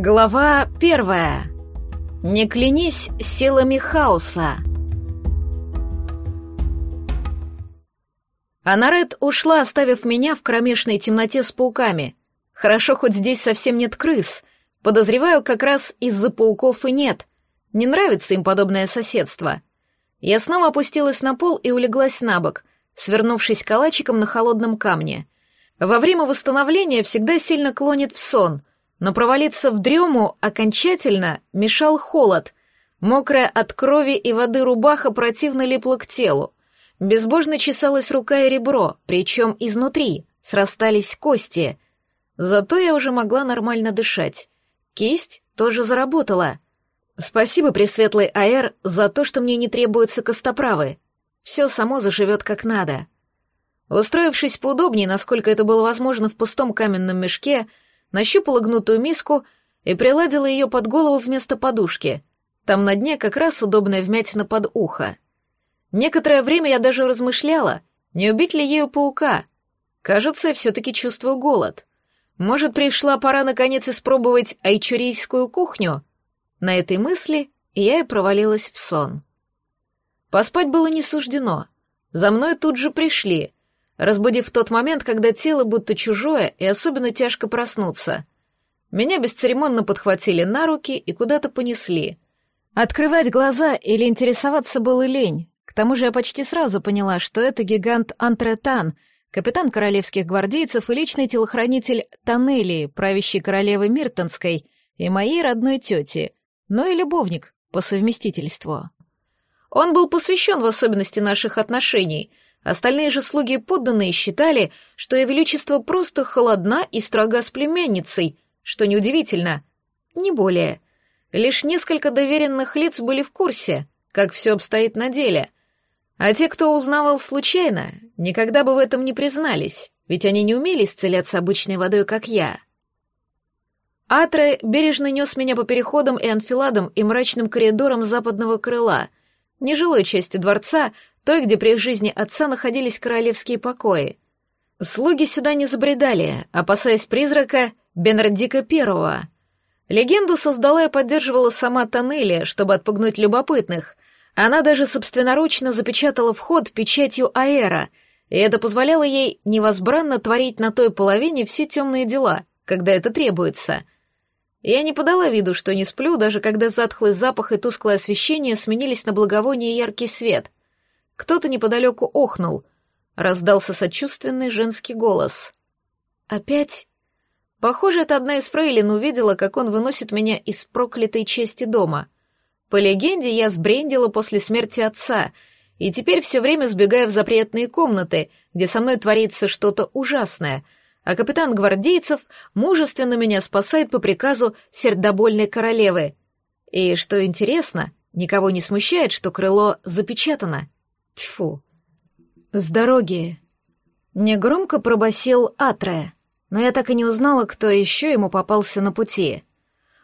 Глава первая. Не клянись силами хаоса. Анарет ушла, оставив меня в кромешной темноте с пауками. Хорошо, хоть здесь совсем нет крыс. Подозреваю, как раз из-за пауков и нет. Не нравится им подобное соседство. Я снова опустилась на пол и улеглась на бок, свернувшись калачиком на холодном камне. Во время восстановления всегда сильно клонит в сон, но провалиться в дрему окончательно мешал холод. Мокрая от крови и воды рубаха противно липла к телу. Безбожно чесалась рука и ребро, причем изнутри, срастались кости. Зато я уже могла нормально дышать. Кисть тоже заработала. Спасибо, Пресветлый Аэр, за то, что мне не требуются костоправы. Все само заживет как надо. Устроившись поудобнее, насколько это было возможно в пустом каменном мешке, нащупала гнутую миску и приладила ее под голову вместо подушки. Там на дне как раз удобная вмятина под ухо. Некоторое время я даже размышляла, не убить ли ею паука. Кажется, я все-таки чувствую голод. Может, пришла пора наконец испробовать айчурийскую кухню? На этой мысли я и провалилась в сон. Поспать было не суждено. За мной тут же пришли, разбудив в тот момент, когда тело будто чужое и особенно тяжко проснуться. Меня бесцеремонно подхватили на руки и куда-то понесли. Открывать глаза или интересоваться было лень, тому же я почти сразу поняла, что это гигант Антретан, капитан королевских гвардейцев и личный телохранитель Танелии, правящей королевы Миртонской, и моей родной тети, но и любовник по совместительству. Он был посвящен в особенности наших отношений, остальные же слуги и подданные считали, что ее величество просто холодна и строга с племянницей, что неудивительно, не более. Лишь несколько доверенных лиц были в курсе, как все обстоит на деле — а те, кто узнавал случайно, никогда бы в этом не признались, ведь они не умели исцеляться обычной водой, как я. Атре бережно нес меня по переходам и анфиладам и мрачным коридорам западного крыла, нежилой части дворца, той, где при жизни отца находились королевские покои. Слуги сюда не забредали, опасаясь призрака Бенардика Первого. Легенду создала и поддерживала сама Танелия, чтобы отпугнуть любопытных — она даже собственноручно запечатала вход печатью аэра, и это позволяло ей невозбранно творить на той половине все темные дела, когда это требуется. Я не подала виду, что не сплю, даже когда затхлый запах и тусклое освещение сменились на благовоние и яркий свет. Кто-то неподалеку охнул. Раздался сочувственный женский голос. «Опять?» Похоже, это одна из фрейлин увидела, как он выносит меня из проклятой части дома — по легенде, я сбрендила после смерти отца, и теперь все время сбегаю в запретные комнаты, где со мной творится что-то ужасное, а капитан гвардейцев мужественно меня спасает по приказу сердобольной королевы. И, что интересно, никого не смущает, что крыло запечатано. Тьфу. «С дороги!» Негромко пробасил Атре, но я так и не узнала, кто еще ему попался на пути.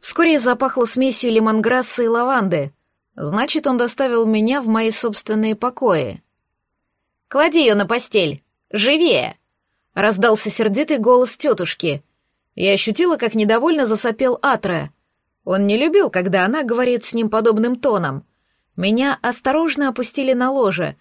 Вскоре запахло смесью лимонграсса и лаванды. Значит, он доставил меня в мои собственные покои. «Клади ее на постель! Живее!» — раздался сердитый голос тетушки. Я ощутила, как недовольно засопел Атре. Он не любил, когда она говорит с ним подобным тоном. Меня осторожно опустили на ложе,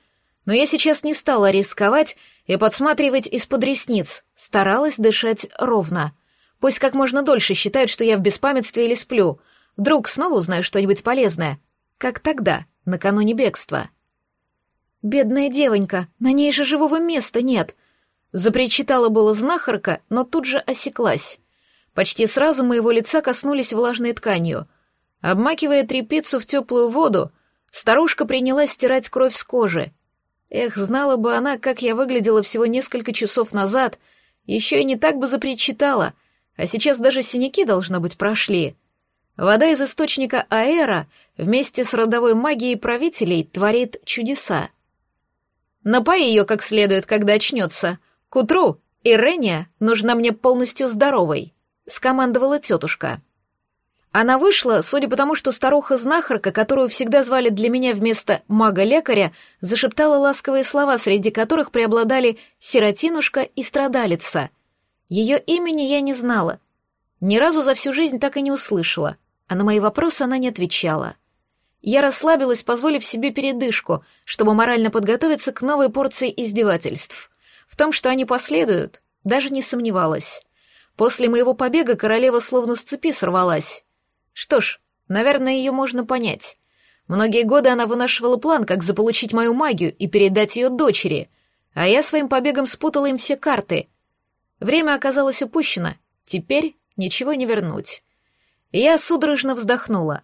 но я сейчас не стала рисковать и подсматривать из-под ресниц, старалась дышать ровно — Пусть как можно дольше считают, что я в беспамятстве или сплю. Вдруг снова узнаю что-нибудь полезное. Как тогда, накануне бегства. «Бедная девонька, на ней же живого места нет!» Запричитала было знахарка, но тут же осеклась. Почти сразу моего лица коснулись влажной тканью. Обмакивая трепицу в теплую воду, старушка принялась стирать кровь с кожи. Эх, знала бы она, как я выглядела всего несколько часов назад, еще и не так бы запричитала — а сейчас даже синяки, должно быть, прошли. Вода из источника Аэра вместе с родовой магией правителей творит чудеса. Напои ее как следует, когда очнется. К утру Ирения нужна мне полностью здоровой», — скомандовала тетушка. Она вышла, судя по тому, что старуха-знахарка, которую всегда звали для меня вместо мага-лекаря, зашептала ласковые слова, среди которых преобладали «сиротинушка» и «страдалица», ее имени я не знала. Ни разу за всю жизнь так и не услышала, а на мои вопросы она не отвечала. Я расслабилась, позволив себе передышку, чтобы морально подготовиться к новой порции издевательств. В том, что они последуют, даже не сомневалась. После моего побега королева словно с цепи сорвалась. Что ж, наверное, ее можно понять. Многие годы она вынашивала план, как заполучить мою магию и передать ее дочери, а я своим побегом спутала им все карты. Время оказалось упущено, теперь ничего не вернуть. Я судорожно вздохнула.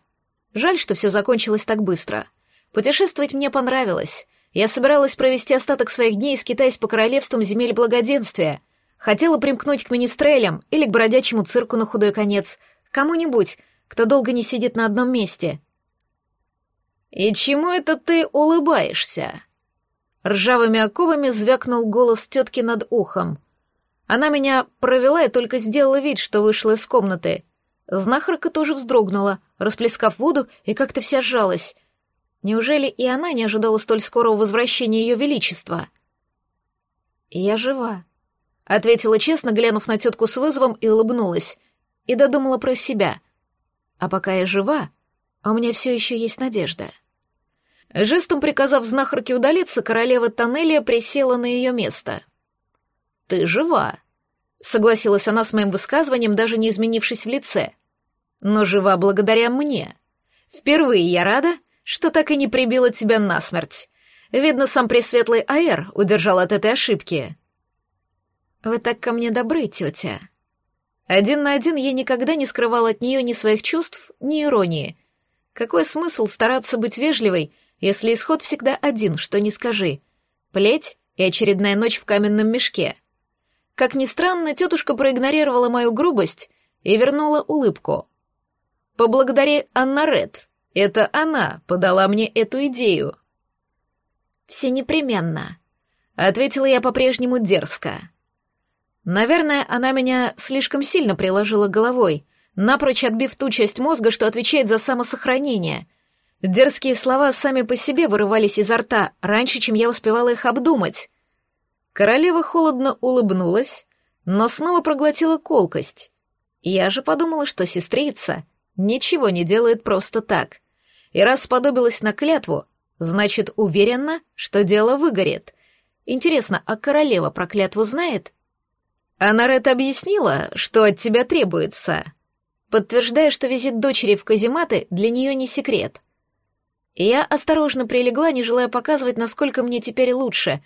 Жаль, что все закончилось так быстро. Путешествовать мне понравилось. Я собиралась провести остаток своих дней, скитаясь по королевствам земель благоденствия. Хотела примкнуть к министрелям или к бродячему цирку на худой конец. Кому-нибудь, кто долго не сидит на одном месте. «И чему это ты улыбаешься?» Ржавыми оковами звякнул голос тетки над ухом. Она меня провела и только сделала вид, что вышла из комнаты. Знахарка тоже вздрогнула, расплескав воду, и как-то вся сжалась. Неужели и она не ожидала столь скорого возвращения ее величества? «Я жива», — ответила честно, глянув на тетку с вызовом, и улыбнулась. И додумала про себя. «А пока я жива, а у меня все еще есть надежда». Жестом приказав знахарке удалиться, королева Тоннелия присела на ее место. «Ты жива», — согласилась она с моим высказыванием, даже не изменившись в лице. «Но жива благодаря мне. Впервые я рада, что так и не прибила тебя насмерть. Видно, сам Пресветлый Аэр удержал от этой ошибки». «Вы так ко мне добры, тетя». Один на один я никогда не скрывал от нее ни своих чувств, ни иронии. Какой смысл стараться быть вежливой, если исход всегда один, что не скажи. Плеть и очередная ночь в каменном мешке. Как ни странно, тетушка проигнорировала мою грубость и вернула улыбку. «Поблагодари Анна Ред. Это она подала мне эту идею». «Все непременно», — ответила я по-прежнему дерзко. Наверное, она меня слишком сильно приложила головой, напрочь отбив ту часть мозга, что отвечает за самосохранение, Дерзкие слова сами по себе вырывались изо рта, раньше, чем я успевала их обдумать. Королева холодно улыбнулась, но снова проглотила колкость. Я же подумала, что сестрица ничего не делает просто так. И раз сподобилась на клятву, значит, уверена, что дело выгорит. Интересно, а королева про клятву знает? Анарет объяснила, что от тебя требуется, подтверждая, что визит дочери в казематы для нее не секрет — я осторожно прилегла, не желая показывать, насколько мне теперь лучше,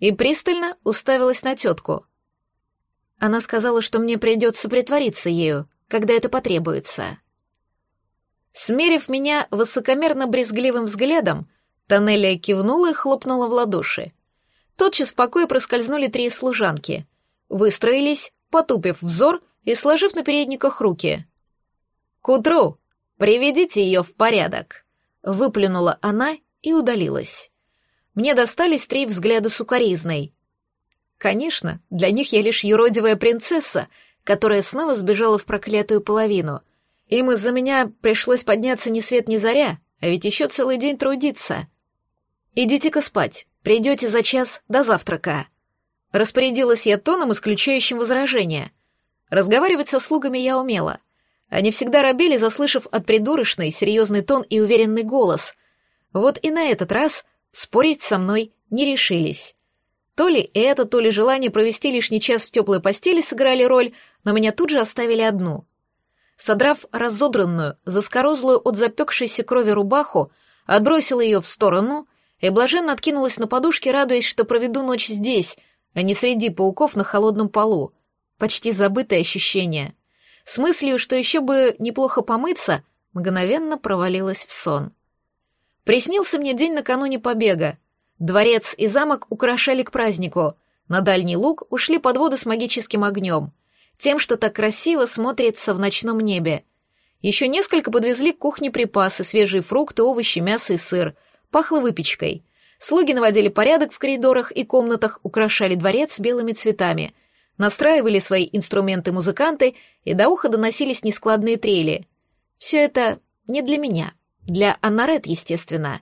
и пристально уставилась на тетку. Она сказала, что мне придется притвориться ею, когда это потребуется. Смерив меня высокомерно-брезгливым взглядом, Тоннелия кивнула и хлопнула в ладоши. Тотчас в покое проскользнули три служанки. Выстроились, потупив взор и сложив на передниках руки. «К утру приведите ее в порядок». Выплюнула она и удалилась. Мне достались три взгляда сукоризной. Конечно, для них я лишь юродивая принцесса, которая снова сбежала в проклятую половину. Им из-за меня пришлось подняться ни свет ни заря, а ведь еще целый день трудиться. Идите-ка спать, придете за час до завтрака. Распорядилась я тоном, исключающим возражения. Разговаривать со слугами я умела — они всегда робели, заслышав от придурочной серьезный тон и уверенный голос. Вот и на этот раз спорить со мной не решились. То ли это, то ли желание провести лишний час в теплой постели сыграли роль, но меня тут же оставили одну. Содрав разодранную, заскорозлую от запекшейся крови рубаху, отбросила ее в сторону и блаженно откинулась на подушке, радуясь, что проведу ночь здесь, а не среди пауков на холодном полу. Почти забытое ощущение — с мыслью, что еще бы неплохо помыться, мгновенно провалилась в сон. Приснился мне день накануне побега. Дворец и замок украшали к празднику. На дальний луг ушли подводы с магическим огнем. Тем, что так красиво смотрится в ночном небе. Еще несколько подвезли к кухне припасы, свежие фрукты, овощи, мясо и сыр. Пахло выпечкой. Слуги наводили порядок в коридорах и комнатах, украшали дворец белыми цветами — настраивали свои инструменты музыканты, и до уха доносились нескладные трели. Все это не для меня, для Аннарет, естественно.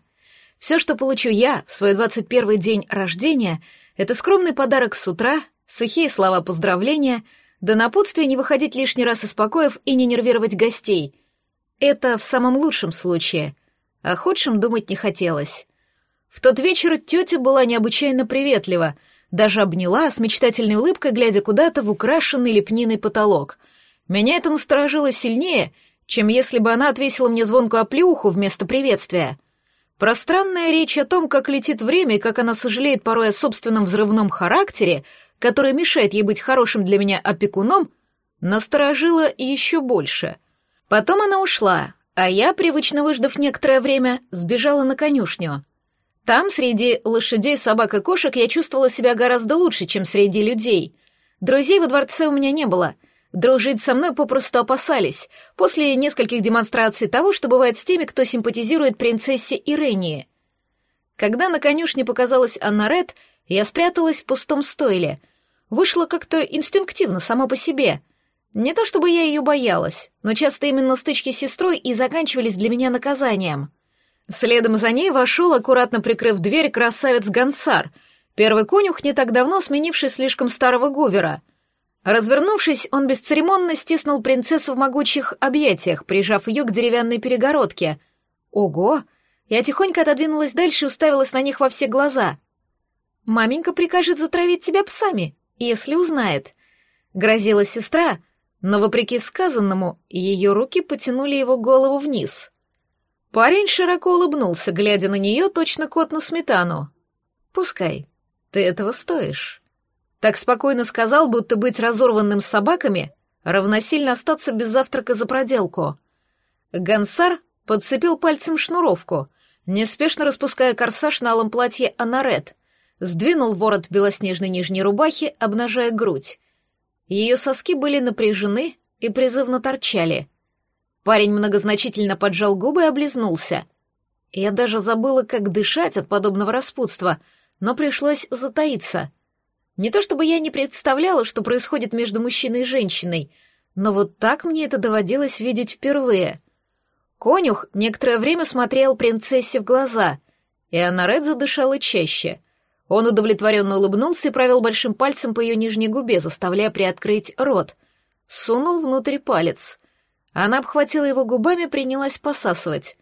Все, что получу я в свой 21 день рождения, это скромный подарок с утра, сухие слова поздравления, да напутствие не выходить лишний раз из покоев и не нервировать гостей. Это в самом лучшем случае. О худшем думать не хотелось. В тот вечер тетя была необычайно приветлива, даже обняла с мечтательной улыбкой, глядя куда-то в украшенный лепниной потолок. Меня это насторожило сильнее, чем если бы она отвесила мне звонкую оплеуху вместо приветствия. Пространная речь о том, как летит время и как она сожалеет порой о собственном взрывном характере, который мешает ей быть хорошим для меня опекуном, насторожила еще больше. Потом она ушла, а я, привычно выждав некоторое время, сбежала на конюшню. Там, среди лошадей, собак и кошек, я чувствовала себя гораздо лучше, чем среди людей. Друзей во дворце у меня не было. Дружить со мной попросту опасались, после нескольких демонстраций того, что бывает с теми, кто симпатизирует принцессе Ирении. Когда на конюшне показалась Анна Ред, я спряталась в пустом стойле. Вышло как-то инстинктивно, само по себе. Не то чтобы я ее боялась, но часто именно стычки с сестрой и заканчивались для меня наказанием. Следом за ней вошел, аккуратно прикрыв дверь, красавец Гансар, первый конюх, не так давно сменивший слишком старого Гувера. Развернувшись, он бесцеремонно стиснул принцессу в могучих объятиях, прижав ее к деревянной перегородке. Ого! Я тихонько отодвинулась дальше и уставилась на них во все глаза. «Маменька прикажет затравить тебя псами, если узнает», — грозила сестра, но, вопреки сказанному, ее руки потянули его голову вниз — Парень широко улыбнулся, глядя на нее точно кот на сметану. «Пускай. Ты этого стоишь». Так спокойно сказал, будто быть разорванным собаками равносильно остаться без завтрака за проделку. Гансар подцепил пальцем шнуровку, неспешно распуская корсаж на алом платье Анарет, сдвинул ворот белоснежной нижней рубахи, обнажая грудь. Ее соски были напряжены и призывно торчали — Парень многозначительно поджал губы и облизнулся. Я даже забыла, как дышать от подобного распутства, но пришлось затаиться. Не то чтобы я не представляла, что происходит между мужчиной и женщиной, но вот так мне это доводилось видеть впервые. Конюх некоторое время смотрел принцессе в глаза, и Анарет задышала чаще. Он удовлетворенно улыбнулся и провел большим пальцем по ее нижней губе, заставляя приоткрыть рот. Сунул внутрь палец. Она обхватила его губами, принялась посасывать.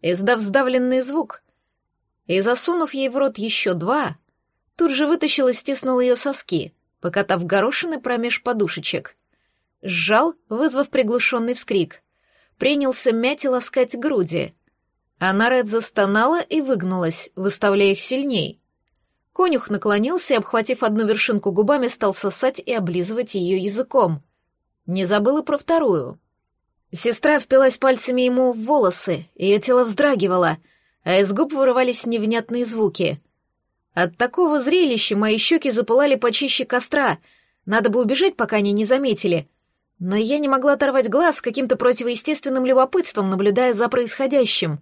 Издав сдавленный звук и засунув ей в рот еще два, тут же вытащил и стиснул ее соски, покатав горошины промеж подушечек. Сжал, вызвав приглушенный вскрик. Принялся мять и ласкать груди. Она Ред застонала и выгнулась, выставляя их сильней. Конюх наклонился и, обхватив одну вершинку губами, стал сосать и облизывать ее языком. Не забыла про вторую — Сестра впилась пальцами ему в волосы, ее тело вздрагивало, а из губ вырывались невнятные звуки. От такого зрелища мои щеки запылали почище костра, надо бы убежать, пока они не заметили. Но я не могла оторвать глаз с каким-то противоестественным любопытством, наблюдая за происходящим.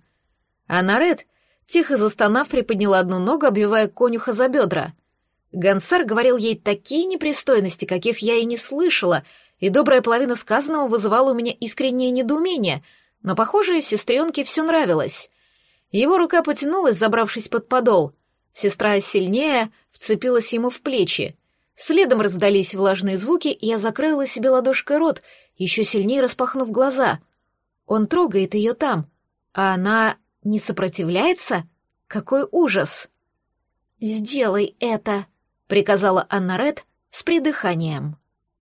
А Наред, тихо застонав, приподняла одну ногу, обвивая конюха за бедра. Гансар говорил ей такие непристойности, каких я и не слышала — и добрая половина сказанного вызывала у меня искреннее недоумение, но, похоже, сестренке все нравилось. Его рука потянулась, забравшись под подол. Сестра сильнее вцепилась ему в плечи. Следом раздались влажные звуки, и я закрыла себе ладошкой рот, еще сильнее распахнув глаза. Он трогает ее там, а она не сопротивляется? Какой ужас! «Сделай это!» — приказала Анна Ред с придыханием.